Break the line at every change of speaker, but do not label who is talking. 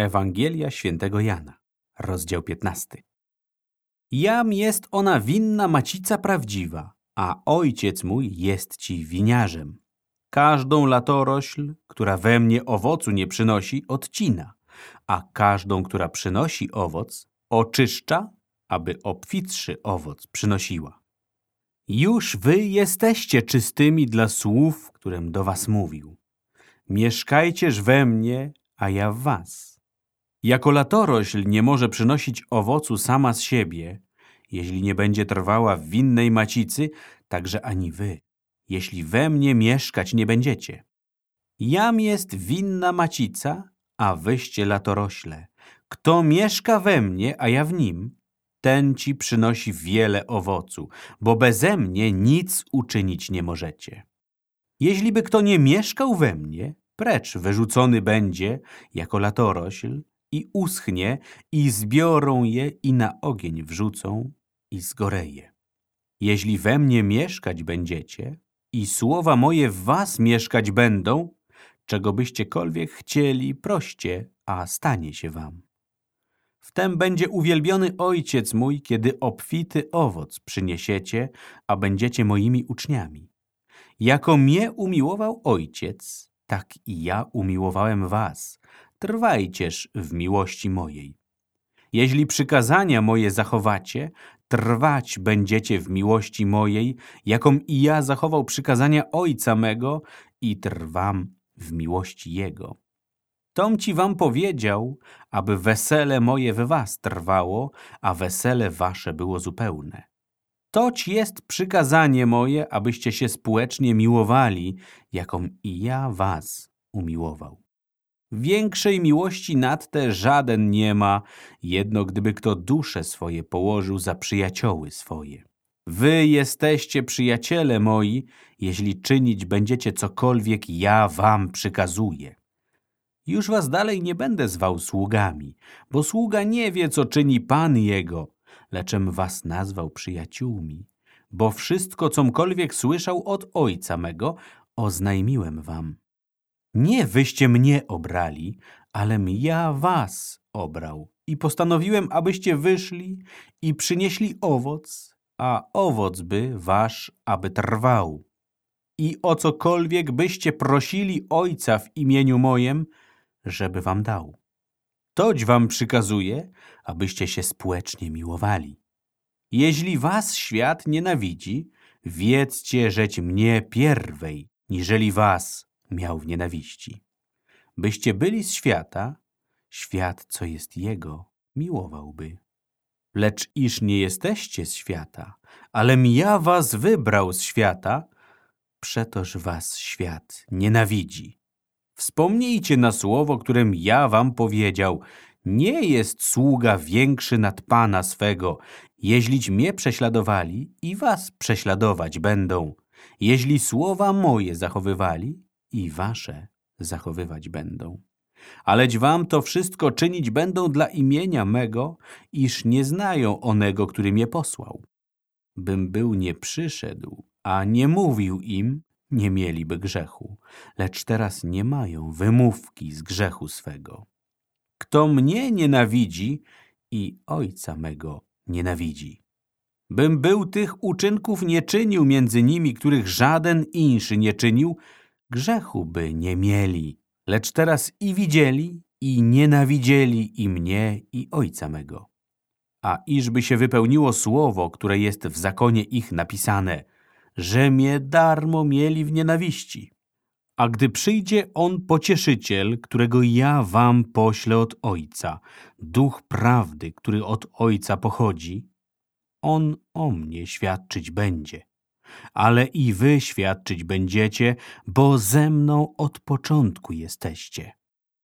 Ewangelia świętego Jana, rozdział 15. Jam jest ona winna macica prawdziwa, a ojciec mój jest ci winiarzem. Każdą latorośl, która we mnie owocu nie przynosi, odcina, a każdą, która przynosi owoc, oczyszcza, aby obfitszy owoc przynosiła. Już wy jesteście czystymi dla słów, którym do was mówił. Mieszkajcież we mnie, a ja w was. Jako latorośl nie może przynosić owocu sama z siebie, jeśli nie będzie trwała w winnej macicy, także ani wy, jeśli we mnie mieszkać nie będziecie. Jam jest winna macica, a wyście latorośle. Kto mieszka we mnie, a ja w nim, ten ci przynosi wiele owocu, bo beze mnie nic uczynić nie możecie. Jeśliby kto nie mieszkał we mnie, precz wyrzucony będzie jako latorośl i uschnie i zbiorą je i na ogień wrzucą i zgoreje. Jeśli we mnie mieszkać będziecie i słowa moje w was mieszkać będą, czego byściekolwiek chcieli, proście, a stanie się wam. Wtem będzie uwielbiony Ojciec mój, kiedy obfity owoc przyniesiecie, a będziecie moimi uczniami. Jako mnie umiłował Ojciec, tak i ja umiłowałem was. Trwajcież w miłości mojej. Jeśli przykazania moje zachowacie, trwać będziecie w miłości mojej, jaką i ja zachował przykazania Ojca mego i trwam w miłości Jego. Tom ci wam powiedział, aby wesele moje we was trwało, a wesele wasze było zupełne. Toć jest przykazanie moje, abyście się społecznie miłowali, jaką i ja was umiłował. Większej miłości nad te żaden nie ma, jedno gdyby kto dusze swoje położył za przyjacioły swoje. Wy jesteście przyjaciele moi, jeśli czynić będziecie cokolwiek ja wam przykazuję. Już was dalej nie będę zwał sługami, bo sługa nie wie, co czyni Pan jego, leczem was nazwał przyjaciółmi, bo wszystko, comkolwiek słyszał od Ojca mego, oznajmiłem wam. Nie wyście mnie obrali, alem ja was obrał i postanowiłem, abyście wyszli i przynieśli owoc, a owoc by wasz, aby trwał. I o cokolwiek byście prosili Ojca w imieniu mojem, żeby wam dał. Toć wam przykazuje, abyście się społecznie miłowali. Jeśli was świat nienawidzi, wiedzcie, żeć mnie pierwej, niżeli was miał w nienawiści. Byście byli z świata, świat, co jest jego, miłowałby. Lecz iż nie jesteście z świata, alem ja was wybrał z świata, przetoż was świat nienawidzi. Wspomnijcie na słowo, którym ja wam powiedział. Nie jest sługa większy nad Pana swego. Jeźlić mnie prześladowali i was prześladować będą. Jeśli słowa moje zachowywali i wasze zachowywać będą. Aleć wam to wszystko czynić będą dla imienia mego, iż nie znają onego, który mnie posłał. Bym był nie przyszedł, a nie mówił im, nie mieliby grzechu, lecz teraz nie mają wymówki z grzechu swego. Kto mnie nienawidzi i ojca mego nienawidzi. Bym był tych uczynków nie czynił między nimi, których żaden inszy nie czynił, grzechu by nie mieli, lecz teraz i widzieli, i nienawidzieli i mnie, i ojca mego. A iżby się wypełniło słowo, które jest w zakonie ich napisane – że mnie darmo mieli w nienawiści. A gdy przyjdzie On pocieszyciel, którego ja wam poślę od Ojca, duch prawdy, który od Ojca pochodzi, On o mnie świadczyć będzie. Ale i wy świadczyć będziecie, bo ze mną od początku jesteście.